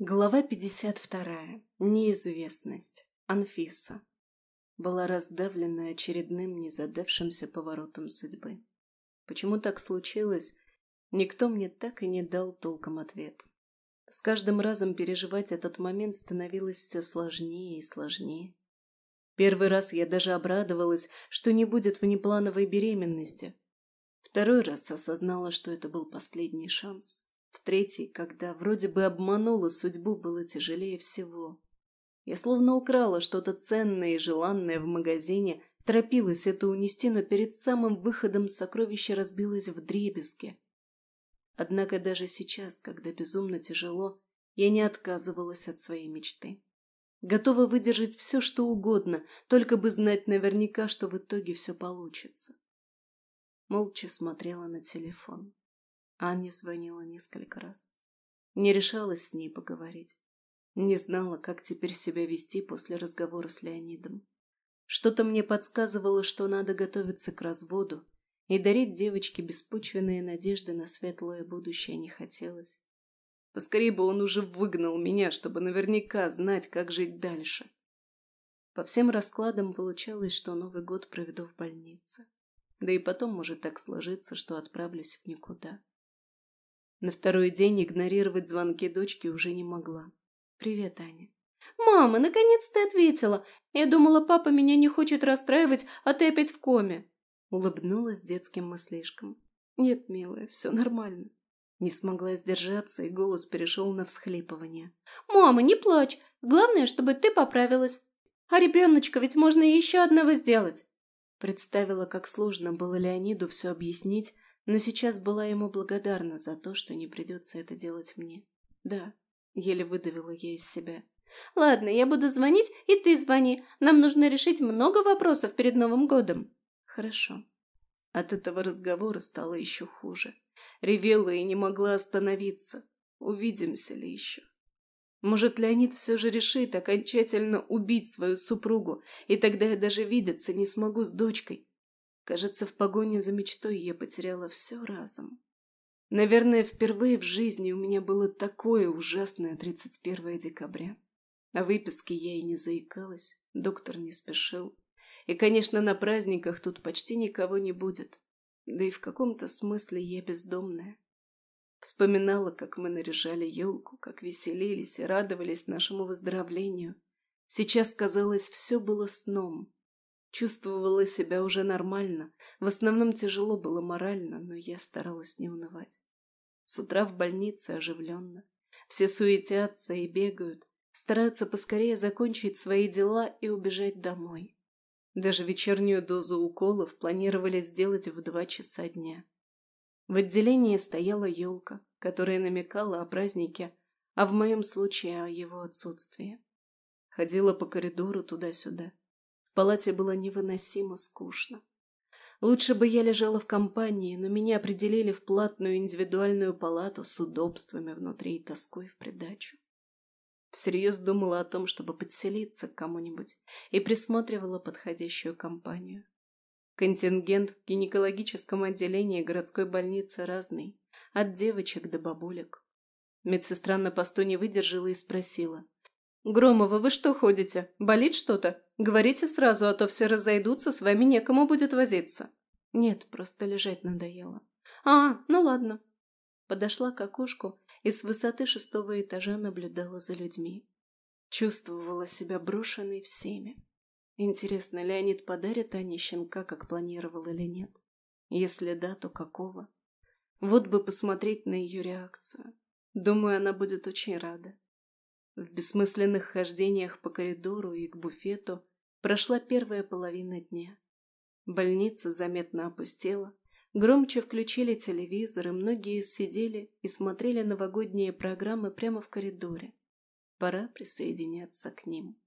Глава 52. Неизвестность. Анфиса. Была раздавлена очередным незадавшимся поворотом судьбы. Почему так случилось, никто мне так и не дал толком ответ. С каждым разом переживать этот момент становилось все сложнее и сложнее. Первый раз я даже обрадовалась, что не будет внеплановой беременности. Второй раз осознала, что это был последний шанс. В третий, когда вроде бы обманула судьбу, было тяжелее всего. Я словно украла что-то ценное и желанное в магазине, торопилась это унести, но перед самым выходом сокровище разбилось в дребезге. Однако даже сейчас, когда безумно тяжело, я не отказывалась от своей мечты. Готова выдержать все, что угодно, только бы знать наверняка, что в итоге все получится. Молча смотрела на телефон. Аня звонила несколько раз. Не решалась с ней поговорить. Не знала, как теперь себя вести после разговора с Леонидом. Что-то мне подсказывало, что надо готовиться к разводу, и дарить девочке беспочвенные надежды на светлое будущее не хотелось. Поскорее бы он уже выгнал меня, чтобы наверняка знать, как жить дальше. По всем раскладам получалось, что Новый год проведу в больнице. Да и потом может так сложиться, что отправлюсь в никуда. На второй день игнорировать звонки дочки уже не могла. «Привет, Аня». «Мама, наконец ты ответила! Я думала, папа меня не хочет расстраивать, а ты опять в коме!» Улыбнулась детским мыслишкам. «Нет, милая, все нормально». Не смогла сдержаться, и голос перешел на всхлипывание. «Мама, не плачь! Главное, чтобы ты поправилась. А ребеночка ведь можно еще одного сделать!» Представила, как сложно было Леониду все объяснить, но сейчас была ему благодарна за то, что не придется это делать мне. Да, еле выдавила я из себя. «Ладно, я буду звонить, и ты звони. Нам нужно решить много вопросов перед Новым годом». «Хорошо». От этого разговора стало еще хуже. Ревела и не могла остановиться. Увидимся ли еще? Может, Леонид все же решит окончательно убить свою супругу, и тогда я даже видеться не смогу с дочкой. Кажется, в погоне за мечтой я потеряла все разом. Наверное, впервые в жизни у меня было такое ужасное 31 декабря. О выписке я и не заикалась, доктор не спешил. И, конечно, на праздниках тут почти никого не будет. Да и в каком-то смысле я бездомная. Вспоминала, как мы наряжали елку, как веселились и радовались нашему выздоровлению. Сейчас, казалось, все было сном, Чувствовала себя уже нормально. В основном тяжело было морально, но я старалась не унывать. С утра в больнице оживленно. Все суетятся и бегают, стараются поскорее закончить свои дела и убежать домой. Даже вечернюю дозу уколов планировали сделать в два часа дня. В отделении стояла елка, которая намекала о празднике, а в моем случае о его отсутствии. Ходила по коридору туда-сюда палате было невыносимо скучно. Лучше бы я лежала в компании, но меня определили в платную индивидуальную палату с удобствами внутри и тоской в придачу. Всерьез думала о том, чтобы подселиться к кому-нибудь и присматривала подходящую компанию. Контингент в гинекологическом отделении городской больницы разный, от девочек до бабулек. Медсестра на посту не выдержала и спросила. «Громова, вы что ходите? Болит что-то? Говорите сразу, а то все разойдутся, с вами некому будет возиться». «Нет, просто лежать надоело». «А, ну ладно». Подошла к окошку и с высоты шестого этажа наблюдала за людьми. Чувствовала себя брошенной всеми. Интересно, Леонид подарит Ане щенка, как планировал или нет? Если да, то какого? Вот бы посмотреть на ее реакцию. Думаю, она будет очень рада. В бессмысленных хождениях по коридору и к буфету прошла первая половина дня. Больница заметно опустела, громче включили телевизор, и многие сидели и смотрели новогодние программы прямо в коридоре. Пора присоединяться к ним.